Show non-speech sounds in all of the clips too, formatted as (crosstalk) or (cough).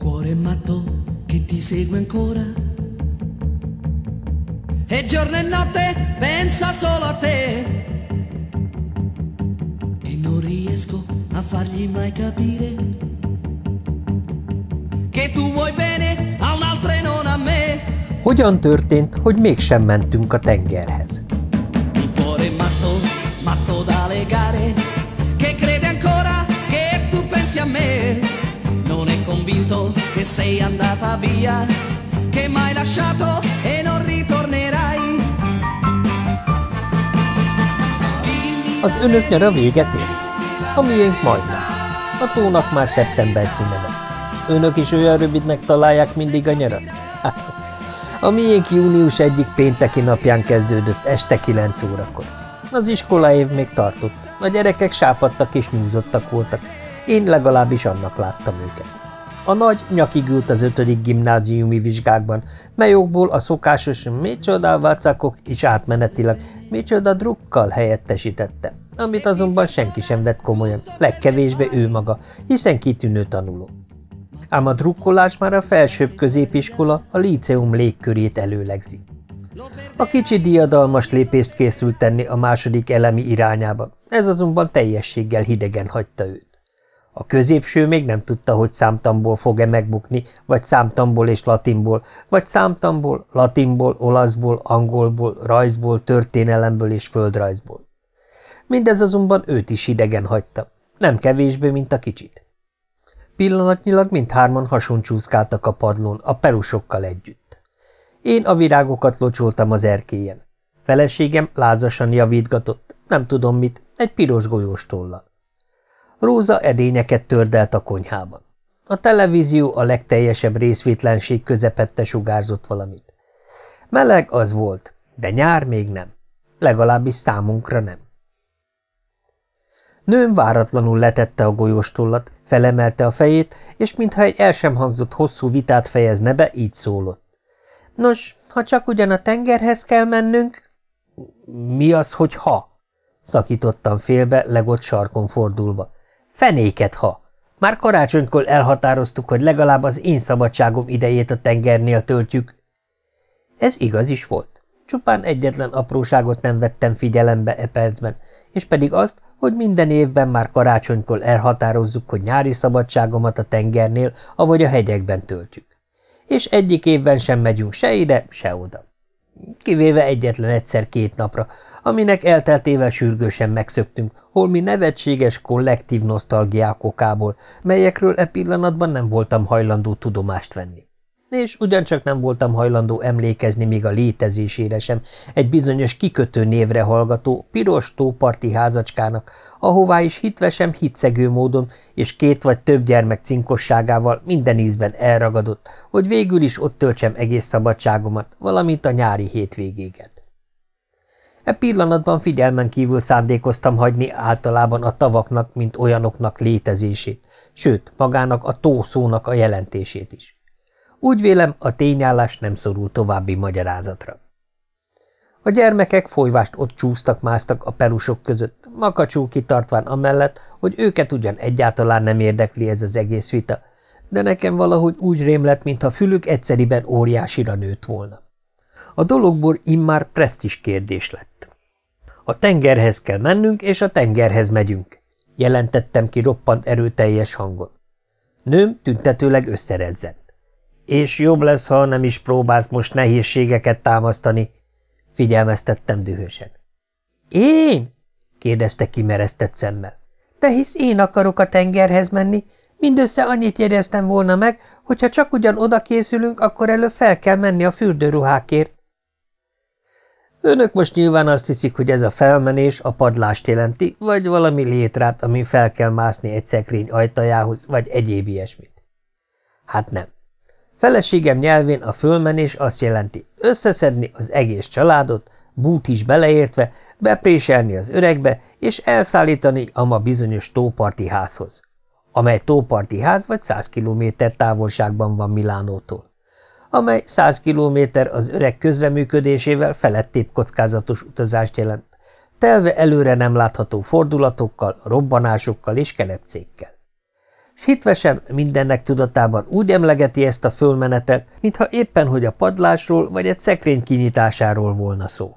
cuore matto che ti segue ancora. E giorno e notte pensa solo a te. E non riesco a fargli mai capire che tu vuoi bene a un'altra e non a me. Hogyan történt, hogy mégsem mentünk a tengerhez? Il cuore matto, matto da legare, che crede ancora che tu pensi a me. Convinto che sei andata via, che m'hai lasciato e non ritornerai. Az önök nyara véget ér. A miénk majdnem. A tónak már szeptember színe van. Önök is olyan rövidnek találják mindig a nyarat? Hát, a miénk június egyik pénteki napján kezdődött este kilenc órakor. Az iskolaév még tartott. A gyerekek sápadtak és nyúzottak voltak. Én legalábbis annak láttam őket. A nagy nyakig ült az ötödik gimnáziumi vizsgákban, melyokból a szokásos micsoda vacakok is átmenetileg micsoda drukkal helyettesítette, amit azonban senki sem vett komolyan, legkevésbé ő maga, hiszen kitűnő tanuló. Ám a drukkolás már a felsőbb középiskola, a líceum légkörét előlegzi. A kicsi diadalmas lépést készült tenni a második elemi irányába, ez azonban teljességgel hidegen hagyta őt. A középső még nem tudta, hogy számtamból fog-e megbukni, vagy számtamból és latinból, vagy számtamból, latinból, olaszból, angolból, rajzból, történelemből és földrajzból. Mindez azonban őt is hidegen hagyta, nem kevésbé, mint a kicsit. Pillanatnyilag mindhárman hasoncsúszkáltak a padlón, a perusokkal együtt. Én a virágokat locsoltam az erkélyen. Feleségem lázasan javítgatott, nem tudom mit, egy piros golyóstollal. Róza edényeket tördelt a konyhában. A televízió a legteljesebb részvétlenség közepette sugárzott valamit. Meleg az volt, de nyár még nem. Legalábbis számunkra nem. Nőm váratlanul letette a golyóstollat, felemelte a fejét, és mintha egy el sem hangzott hosszú vitát fejezne be, így szólott. Nos, ha csak ugyan a tengerhez kell mennünk... Mi az, hogy ha? Szakítottam félbe, legott sarkon fordulva. Fenéket, ha! Már karácsonykor elhatároztuk, hogy legalább az én szabadságom idejét a tengernél töltjük. Ez igaz is volt. Csupán egyetlen apróságot nem vettem figyelembe e percben, és pedig azt, hogy minden évben már karácsonykor elhatározzuk, hogy nyári szabadságomat a tengernél, avagy a hegyekben töltjük. És egyik évben sem megyünk se ide, se oda. Kivéve egyetlen egyszer két napra, aminek elteltével sürgősen megszöktünk, holmi nevetséges kollektív nosztalgiák okából, melyekről e pillanatban nem voltam hajlandó tudomást venni és ugyancsak nem voltam hajlandó emlékezni még a létezésére sem egy bizonyos kikötő névre hallgató, piros tóparti házacskának, ahová is hitvesem hitszegő módon és két vagy több gyermek cinkosságával minden ízben elragadott, hogy végül is ott töltsem egész szabadságomat, valamint a nyári hétvégéget. E pillanatban figyelmen kívül szándékoztam hagyni általában a tavaknak, mint olyanoknak létezését, sőt, magának a tó szónak a jelentését is. Úgy vélem, a tényállás nem szorul további magyarázatra. A gyermekek folyvást ott csúsztak-másztak a perusok között, makacsul kitartván amellett, hogy őket ugyan egyáltalán nem érdekli ez az egész vita, de nekem valahogy úgy rém lett, mintha fülük egyszeriben óriásira nőtt volna. A dologból immár presztis kérdés lett. A tengerhez kell mennünk, és a tengerhez megyünk, jelentettem ki roppant erőteljes hangon. Nőm tüntetőleg összerezzent. És jobb lesz, ha nem is próbálsz most nehézségeket támasztani, figyelmeztettem dühösen. Én? kérdezte kimeresztett szemmel. De hisz én akarok a tengerhez menni, mindössze annyit jegyeztem volna meg, hogyha csak ugyan oda készülünk, akkor előbb fel kell menni a fürdőruhákért. Önök most nyilván azt hiszik, hogy ez a felmenés a padlást jelenti, vagy valami létrát, ami fel kell mászni egy szekrény ajtajához, vagy egyéb ilyesmit. Hát nem. Feleségem nyelvén a fölmenés azt jelenti összeszedni az egész családot, bút is beleértve, bepréselni az öregbe, és elszállítani a ma bizonyos tóparti házhoz, amely tóparti ház vagy száz kilométer távolságban van Milánótól, amely száz kilométer az öreg közreműködésével felettébb kockázatos utazást jelent, telve előre nem látható fordulatokkal, robbanásokkal és kelepcékkel. S hitvesem mindennek tudatában úgy emlegeti ezt a fölmenetet, mintha éppen hogy a padlásról vagy egy szekrény kinyitásáról volna szó.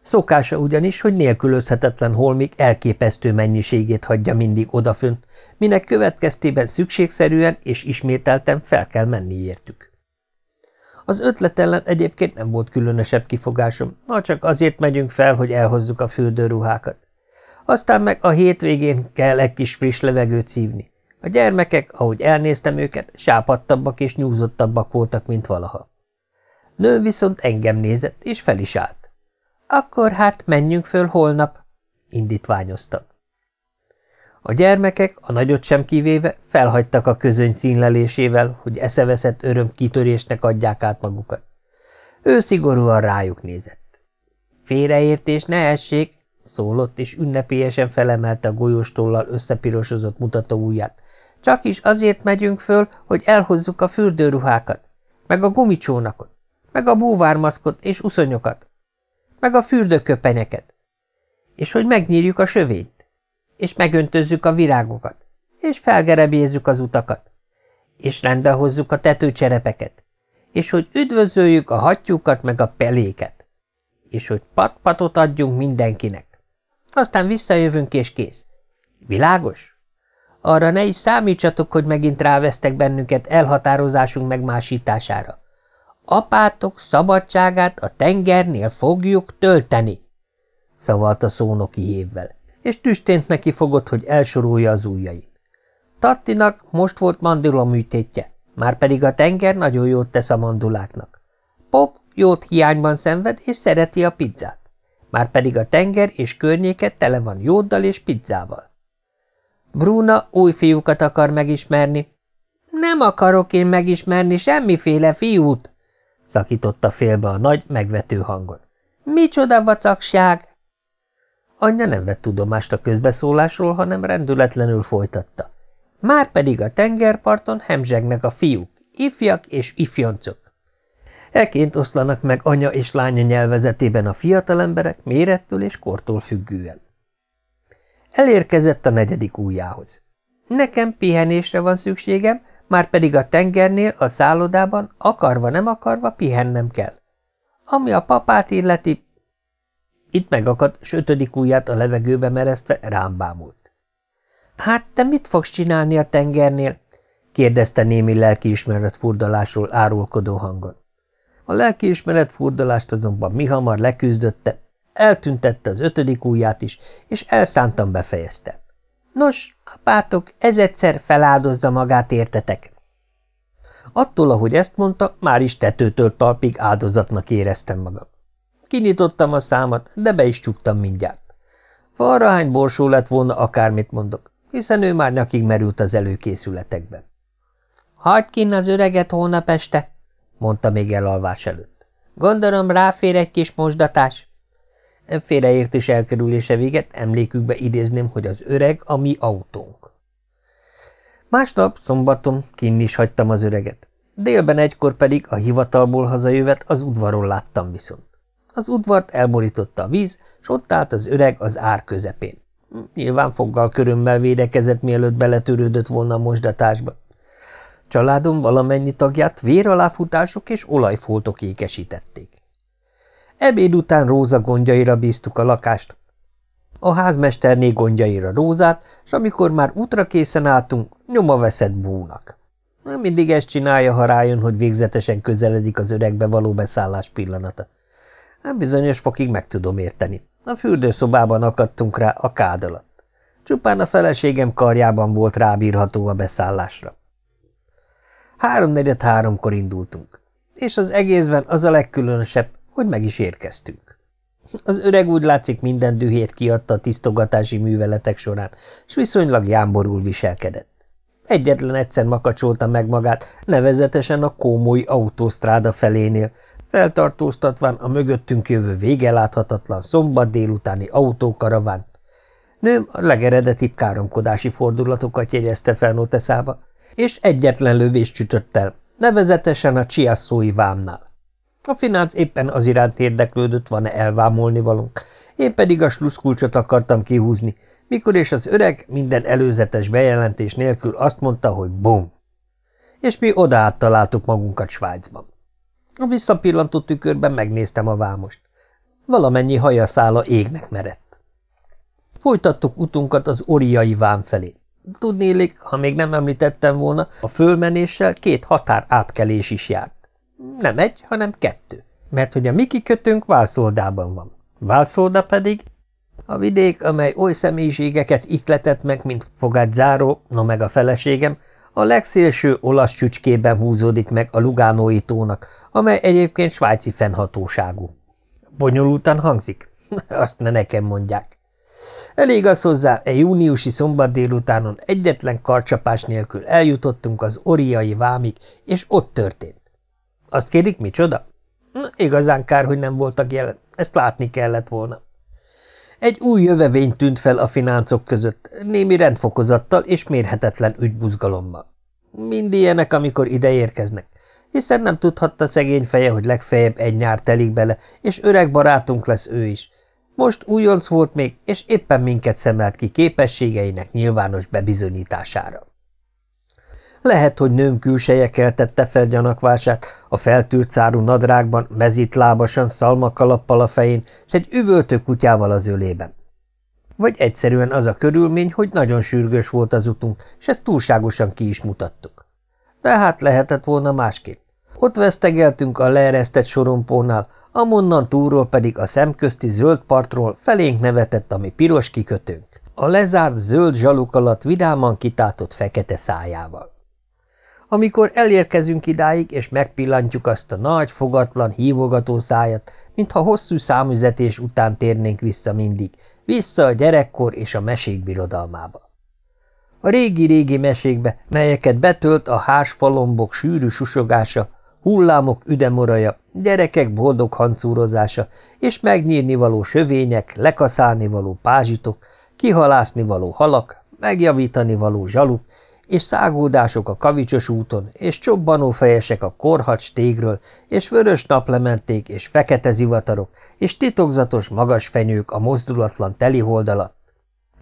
Szokása ugyanis, hogy nélkülözhetetlen holmik elképesztő mennyiségét hagyja mindig odafönt, minek következtében szükségszerűen és ismételten fel kell menni értük. Az ötlet ellen egyébként nem volt különösebb kifogásom, ha csak azért megyünk fel, hogy elhozzuk a fürdőruhákat. Aztán meg a hétvégén kell egy kis friss levegőt szívni. A gyermekek, ahogy elnéztem őket, sápadtabbak és nyúzottabbak voltak, mint valaha. Nő viszont engem nézett, és fel is állt. Akkor hát menjünk föl holnap, indítványoztam. A gyermekek, a nagyot sem kivéve, felhagytak a közöny színlelésével, hogy eszeveszett öröm kitörésnek adják át magukat. Ő szigorúan rájuk nézett. Félreértés ne essék, szólott, és ünnepélyesen felemelte a golyóstollal összepirosozott mutató ujját. Csak is azért megyünk föl, hogy elhozzuk a fürdőruhákat, meg a gumicsónakot, meg a búvármaszkot és uszonyokat, meg a fürdőköpenyeket, és hogy megnyírjuk a sövényt, és megöntözzük a virágokat, és felgerebézzük az utakat, és rendbe hozzuk a tetőcserepeket, és hogy üdvözöljük a hattyúkat meg a peléket, és hogy pat-patot adjunk mindenkinek. Aztán visszajövünk, és kész. Világos? Arra ne is számítsatok, hogy megint rávesztek bennünket elhatározásunk megmásítására. Apátok szabadságát a tengernél fogjuk tölteni, szavalta szónoki évvel, és tüstént neki fogott, hogy elsorolja az ujjait. Tattinak most volt mandula műtétje, már pedig a tenger nagyon jót tesz a manduláknak. Pop jót hiányban szenved, és szereti a pizzát, már pedig a tenger és környéket tele van jóddal és pizzával. Bruna új fiúkat akar megismerni. Nem akarok én megismerni semmiféle fiút, szakította félbe a nagy, megvető hangon. Micsoda vacakság! Anyja nem vett tudomást a közbeszólásról, hanem rendületlenül folytatta. Már pedig a tengerparton hemzsegnek a fiúk, ifjak és ifjoncok. Eként oszlanak meg anya és lánya nyelvezetében a fiatalemberek mérettől és kortól függően. Elérkezett a negyedik újjához. Nekem pihenésre van szükségem, már pedig a tengernél, a szállodában, akarva nem akarva pihennem kell. Ami a papát illeti... Itt megakadt, s ötödik ujját a levegőbe meresztve rám bámult. Hát te mit fogsz csinálni a tengernél? kérdezte némi lelkiismeret furdalásról árulkodó hangon. A lelkiismeret furdalást azonban mi hamar leküzdötte, eltüntette az ötödik ujját is, és elszántan befejezte. Nos, apátok egyszer feláldozza magát, értetek? Attól, ahogy ezt mondta, már is tetőtől talpig áldozatnak éreztem magam. Kinyitottam a számat, de be is csuktam mindjárt. Falrahány borsó lett volna, akármit mondok, hiszen ő már nyakig merült az előkészületekben. – Hagyd kinn az öreget hónap este! – mondta még elalvás előtt. – Gondolom ráfér egy kis mosdatás. Félreértés elkerülése véget emlékükbe idézném, hogy az öreg a mi autónk. Másnap, szombaton kinn is hagytam az öreget. Délben egykor pedig a hivatalból hazajövet az udvaron láttam viszont. Az udvart elborította a víz, s ott állt az öreg az ár közepén. Nyilván foggal körömmel védekezett, mielőtt beletörődött volna a mosdatásba. Családom valamennyi tagját véraláfutások és olajfoltok ékesítették. Ebéd után Róza gondjaira bíztuk a lakást. A házmesterné gondjaira Rózát, és amikor már útra készen álltunk, nyoma veszett búnak. Mindig ezt csinálja, ha rájön, hogy végzetesen közeledik az öregbe való beszállás pillanata. Hát bizonyos fokig meg tudom érteni. A fürdőszobában akadtunk rá a kád alatt. Csupán a feleségem karjában volt rábírható a beszállásra. Háromnegyed háromkor indultunk, és az egészben az a legkülönösebb, hogy meg is érkeztünk. Az öreg úgy látszik minden dühét kiadta a tisztogatási műveletek során, és viszonylag jámborul viselkedett. Egyetlen egyszer makacsolta meg magát, nevezetesen a kómói autósztráda felénél, feltartóztatván a mögöttünk jövő végeláthatatlan szombat délutáni autókaravánt. Nőm a legeredetibb káromkodási fordulatokat jegyezte fel noteszába, és egyetlen lövést csütött el, nevezetesen a csiasszói vámnál. A finánc éppen az iránt érdeklődött, van-e elvámolni valunk, Én pedig a sluszkulcsot akartam kihúzni, mikor és az öreg minden előzetes bejelentés nélkül azt mondta, hogy bum. És mi oda találtuk magunkat Svájcban. A visszapillantó tükörben megnéztem a vámost. Valamennyi hajaszála égnek merett. Folytattuk utunkat az oriai vám felé. Tudnélik, ha még nem említettem volna, a fölmenéssel két határ átkelés is járt. Nem egy, hanem kettő, mert hogy a mi kikötőnk Válszoldában van. Válszolda pedig a vidék, amely oly személyiségeket ikletett meg, mint Záró, no meg a feleségem, a legszélső olasz csücskében húzódik meg a Lugánói tónak, amely egyébként svájci fennhatóságú. Bonyolultan hangzik? (laughs) Azt ne nekem mondják. Elég az hozzá, egy júniusi szombat délutánon egyetlen karcsapás nélkül eljutottunk az oriai vámig, és ott történt. Azt kérik, micsoda? Igazán kár, hogy nem voltak jelen, ezt látni kellett volna. Egy új jövevény tűnt fel a fináncok között, némi rendfokozattal és mérhetetlen ügybuzgalommal. Mind ilyenek, amikor ide érkeznek, hiszen nem tudhatta szegény feje, hogy legfeljebb egy nyár telik bele, és öreg barátunk lesz ő is. Most újonc volt még, és éppen minket szemelt ki képességeinek nyilvános bebizonyítására. Lehet, hogy nőm külseje keltette fel gyanakvását, a feltűrt szárú nadrágban, mezitlábasan, szalmakalappal a fején, s egy üvöltő kutyával az ölében. Vagy egyszerűen az a körülmény, hogy nagyon sürgős volt az utunk, és ezt túlságosan ki is mutattuk. Tehát lehetett volna másképp. Ott vesztegeltünk a leeresztett sorompónál, amonnan túlról pedig a szemközti zöld partról felénk nevetett a mi piros kikötőnk, a lezárt zöld zsaluk alatt vidáman kitátott fekete szájával. Amikor elérkezünk idáig, és megpillantjuk azt a nagy, fogatlan, hívogató szájat, mintha hosszú számüzetés után térnénk vissza mindig, vissza a gyerekkor és a mesék birodalmába. A régi-régi mesékbe, melyeket betölt a hásfalombok sűrű susogása, hullámok üdemoraja, gyerekek boldog hancúrozása, és megnyírni való sövények, lekaszálni való pázsitok, kihalászni való halak, megjavítani való zsaluk, és szágódások a kavicsos úton, és csobbanófejesek a korhacs tégről, és vörös naplementék, és fekete zivatarok, és titokzatos magas fenyők a mozdulatlan telihold alatt.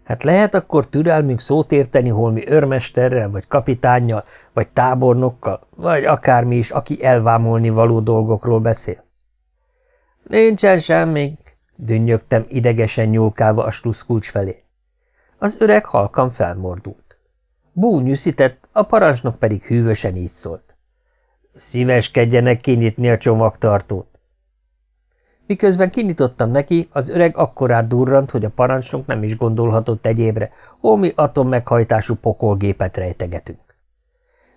Hát lehet akkor türelmünk szót érteni holmi örmesterrel, vagy kapitánnyal, vagy tábornokkal, vagy akármi is, aki elvámolni való dolgokról beszél? Nincsen semmink, dünnyögtem idegesen nyúlkálva a sluszkulcs felé. Az öreg halkan felmordult. Bú nyűszített, a parancsnok pedig hűvösen így szólt. Szíveskedjenek kinyitni a csomagtartót. Miközben kinyitottam neki, az öreg akkorát durrant, hogy a parancsnok nem is gondolhatott egyébre, holmi atommeghajtású pokolgépet rejtegetünk.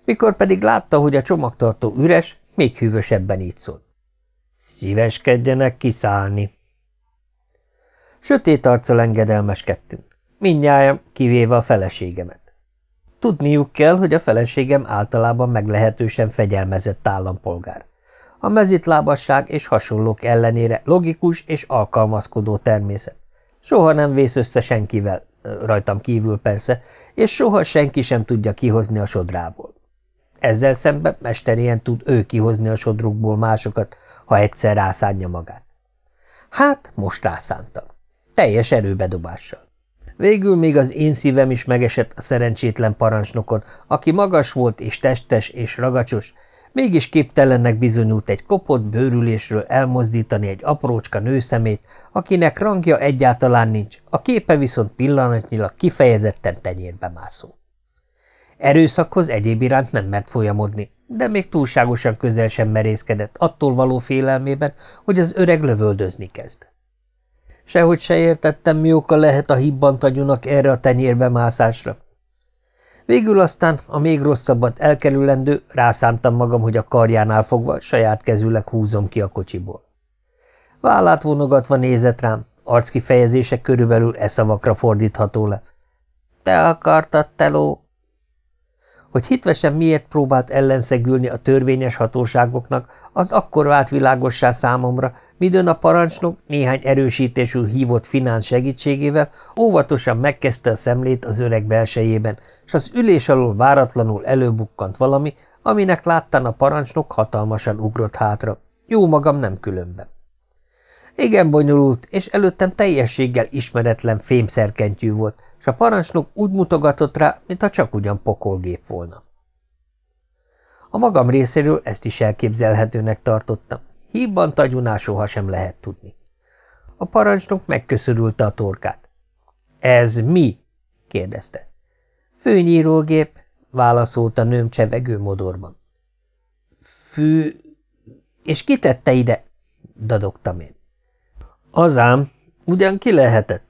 Mikor pedig látta, hogy a csomagtartó üres, még hűvösebben így szólt. Szíveskedjenek kiszállni. Sötét arccal engedelmeskedtünk, mindnyájan kivéve a feleségemet. Tudniuk kell, hogy a feleségem általában meglehetősen fegyelmezett állampolgár. A mezitlábasság és hasonlók ellenére logikus és alkalmazkodó természet. Soha nem vész össze senkivel, rajtam kívül persze, és soha senki sem tudja kihozni a sodrából. Ezzel szemben mesterien tud ő kihozni a sodrukból másokat, ha egyszer rászánja magát. Hát, most rászántam. Teljes erőbedobással. Végül még az én szívem is megesett a szerencsétlen parancsnokon, aki magas volt és testes és ragacsos, mégis képtelennek bizonyult egy kopott bőrülésről elmozdítani egy aprócska nőszemét, akinek rangja egyáltalán nincs, a képe viszont pillanatnyilag kifejezetten tenyérbe mászó. Erőszakhoz egyéb iránt nem mert folyamodni, de még túlságosan közel sem merészkedett attól való félelmében, hogy az öreg lövöldözni kezd. Sehogy se értettem, mi oka lehet a hibbant agyunak erre a tenyérbe mászásra. Végül aztán a még rosszabbat elkerülendő rászántam magam, hogy a karjánál fogva saját kezűleg húzom ki a kocsiból. Vállát vonogatva nézett rám, arckifejezése körülbelül e szavakra fordítható le. – Te akartad, teló? Hogy hitvesen miért próbált ellenszegülni a törvényes hatóságoknak, az akkor vált világossá számomra, midőn a parancsnok néhány erősítésű hívott finánsz segítségével óvatosan megkezdte a szemlét az öreg belsejében, s az ülés alól váratlanul előbukkant valami, aminek láttán a parancsnok hatalmasan ugrott hátra. Jó magam nem különben. Igen bonyolult, és előttem teljességgel ismeretlen fémszerkentyű volt, és a parancsnok úgy mutogatott rá, mintha csak ugyan pokolgép volna. A magam részéről ezt is elképzelhetőnek tartottam. Híbban tagyunál sohasem lehet tudni. A parancsnok megköszörülte a torkát. – Ez mi? – kérdezte. – Főnyírógép – válaszolta nőm csevegő modorban. – Fű... és ki tette ide? – dadogtam én. – Azám, ugyan ki lehetett? –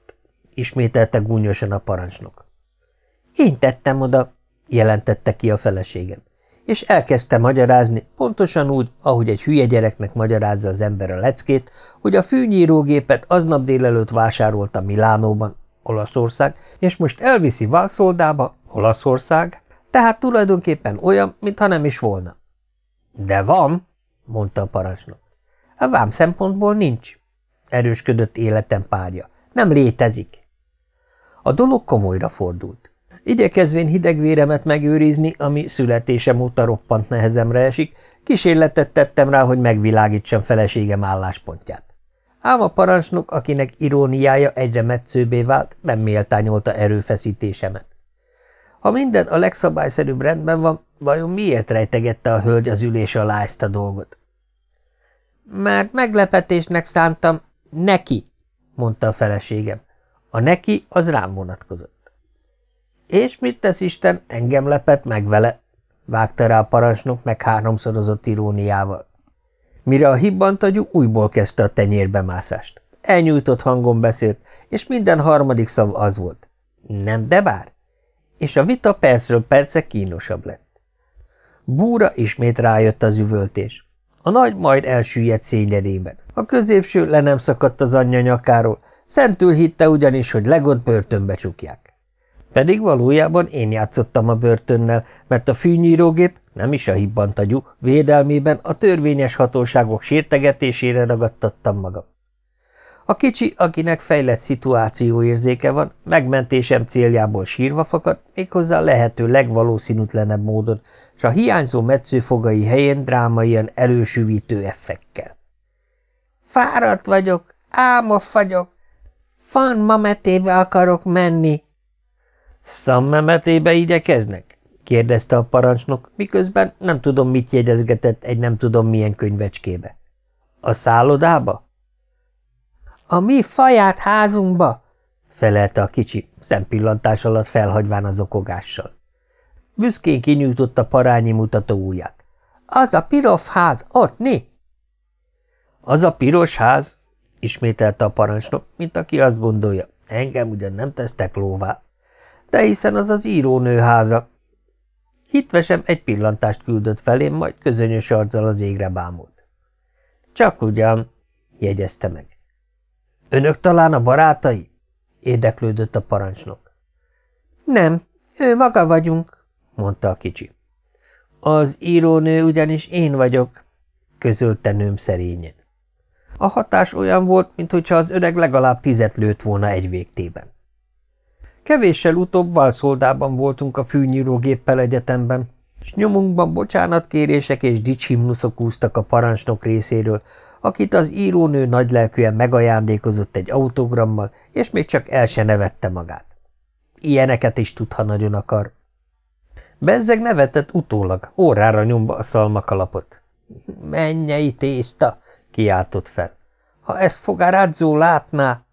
ismételte gúnyosan a parancsnok. – Én tettem oda – jelentette ki a feleségem és elkezdte magyarázni, pontosan úgy, ahogy egy hülye gyereknek magyarázza az ember a leckét, hogy a fűnyírógépet aznap délelőtt vásárolta Milánóban, Olaszország, és most elviszi Valszoldába, Olaszország, tehát tulajdonképpen olyan, mintha nem is volna. De van, mondta a parancsnok. A vám szempontból nincs, erősködött életem párja. Nem létezik. A dolog komolyra fordult. Igyekezvén hidegvéremet megőrizni, ami születésem óta roppant nehezemre esik, kísérletet tettem rá, hogy megvilágítsam feleségem álláspontját. Ám a parancsnok, akinek iróniája egyre metszőbbé vált, nem méltányolta erőfeszítésemet. Ha minden a legszabályszerűbb rendben van, vajon miért rejtegette a hölgy az ülés alá ezt a dolgot? Mert meglepetésnek szántam neki, mondta a feleségem. A neki az rám vonatkozott. És mit tesz Isten, engem lepett meg vele, vágta rá a parancsnok meg háromszorozott iróniával. Mire a hibbantagyú újból kezdte a tenyérbe mászást. Elnyújtott hangon beszélt, és minden harmadik szav az volt. Nem, de bár. És a vita percről perce kínosabb lett. Búra ismét rájött az üvöltés. A nagy majd elsüllyedt szényedében. A középső le nem szakadt az anyja nyakáról, szentül hitte ugyanis, hogy legott börtönbe csukják. Pedig valójában én játszottam a börtönnel, mert a fűnyírógép, nem is a hibbantagyú, védelmében a törvényes hatóságok sértegetésére ragadtattam magam. A kicsi, akinek fejlett szituációérzéke van, megmentésem céljából sírva fakadt, méghozzá lehető legvalószínűtlenebb módon, és a hiányzó metszőfogai helyén drámaian elősűvítő effekkel. Fáradt vagyok, álmos vagyok, fan mametébe akarok menni, Szammemetébe igyekeznek? kérdezte a parancsnok, miközben nem tudom, mit jegyezgetett egy nem tudom milyen könyvecskébe. A szállodába? A mi faját házunkba, felelte a kicsi, szempillantás alatt felhagyván az okogással. Büszkén kinyújtotta parányi mutató ujját. Az a piros ház, ott, né? Az a piros ház, ismételte a parancsnok, mint aki azt gondolja, engem ugyan nem tesztek lóvá, de hiszen az az írónő háza. Hitvesem egy pillantást küldött felém, majd közönyös arccal az égre bámult. Csak ugyan, jegyezte meg. Önök talán a barátai? érdeklődött a parancsnok. Nem, ő maga vagyunk, mondta a kicsi. Az írónő ugyanis én vagyok, közölte nőm szerényen. A hatás olyan volt, mintha az öreg legalább tizet lőtt volna egy végtében. Kevéssel utóbb Valszoldában voltunk a fűnyírógéppel egyetemben, és nyomunkban bocsánatkérések és dicsimnuszok úztak a parancsnok részéről, akit az írónő nagylelkűen megajándékozott egy autogrammal, és még csak el se nevette magát. Ilyeneket is tud, ha nagyon akar. Bezzeg nevetett utólag, órára nyomba a szalmakalapot. – Mennyei tészta! – kiáltott fel. – Ha ezt fogárádzó látná!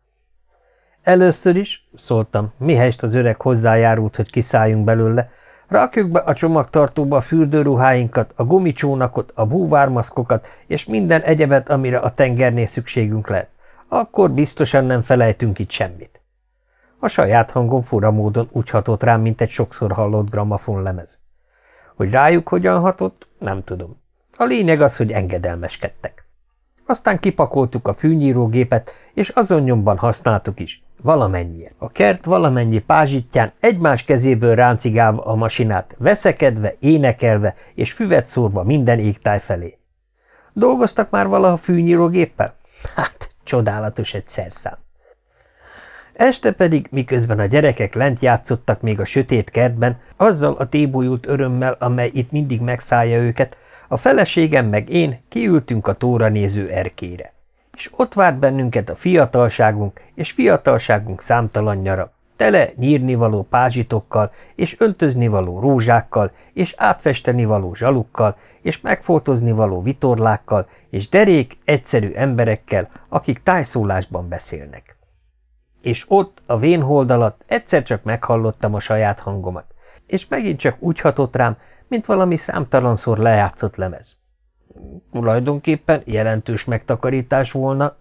Először is, szóltam, mihelyest az öreg hozzájárult, hogy kiszálljunk belőle, rakjuk be a csomagtartóba a fürdőruháinkat, a gumicsónakot, a búvármaszkokat és minden egyebet, amire a tengernél szükségünk lehet. Akkor biztosan nem felejtünk itt semmit. A saját hangom fura módon úgy hatott rám, mint egy sokszor hallott lemez. Hogy rájuk hogyan hatott, nem tudom. A lényeg az, hogy engedelmeskedtek. Aztán kipakoltuk a fűnyírógépet, és azon nyomban használtuk is. Valamennyien. A kert valamennyi pázsitján egymás kezéből ráncigálva a masinát, veszekedve, énekelve és füvet szórva minden égtáj felé. Dolgoztak már valaha fűnyírógéppel? Hát, csodálatos egy szerszám. Este pedig, miközben a gyerekek lent játszottak még a sötét kertben, azzal a tébújult örömmel, amely itt mindig megszállja őket, a feleségem meg én kiültünk a tóra néző erkére. és ott várt bennünket a fiatalságunk és fiatalságunk számtalan nyara, tele nyírnivaló pázsitokkal, és öltöznivaló rózsákkal, és átfestenivaló zsalukkal, és megfotozni vitorlákkal, és derék, egyszerű emberekkel, akik tájszólásban beszélnek. És ott, a vénhold alatt egyszer csak meghallottam a saját hangomat, és megint csak úgy hatott rám, mint valami számtalanszor lejátszott lemez. Tulajdonképpen jelentős megtakarítás volna.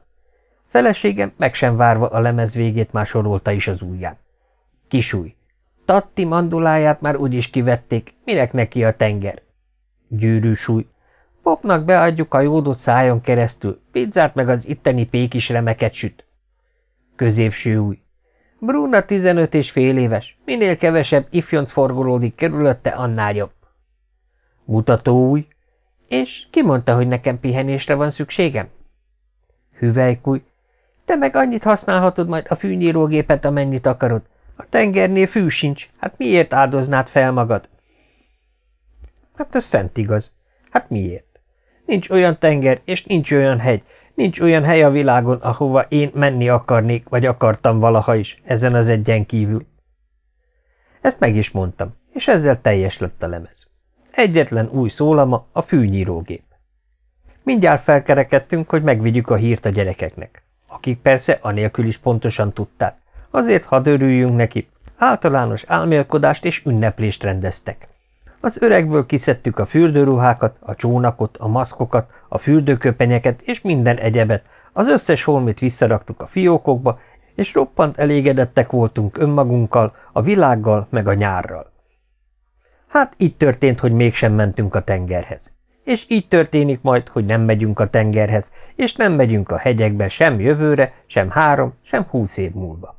Feleségem meg sem várva a lemez végét már sorolta is az ujján. Kisúj. Tatti manduláját már úgyis kivették, minek neki a tenger? Gyűrűsúly. Popnak beadjuk a jódot szájon keresztül, pizzát meg az itteni pék is remeket süt. Középső új. Bruna tizenöt és fél éves, minél kevesebb ifjonc forgolódik körülötte, annál jobb. Mutató új. És ki mondta, hogy nekem pihenésre van szükségem? Hüvelykúj. Te meg annyit használhatod majd a fűnyírógépet, amennyit akarod. A tengernél fű sincs, hát miért áldoznád fel magad? Hát ez szent igaz. Hát miért? Nincs olyan tenger, és nincs olyan hegy, nincs olyan hely a világon, ahova én menni akarnék, vagy akartam valaha is, ezen az egyen kívül. Ezt meg is mondtam, és ezzel teljes lett a lemez. Egyetlen új szólama a fűnyírógép. Mindjárt felkerekedtünk, hogy megvigyük a hírt a gyerekeknek, akik persze anélkül is pontosan tudták. Azért hadd örüljünk neki. Általános álmélkodást és ünneplést rendeztek. Az öregből kiszedtük a fürdőruhákat, a csónakot, a maszkokat, a fürdőköpenyeket és minden egyebet, az összes holmit visszaraktuk a fiókokba, és roppant elégedettek voltunk önmagunkkal, a világgal meg a nyárral. Hát így történt, hogy mégsem mentünk a tengerhez. És így történik majd, hogy nem megyünk a tengerhez, és nem megyünk a hegyekbe sem jövőre, sem három, sem húsz év múlva.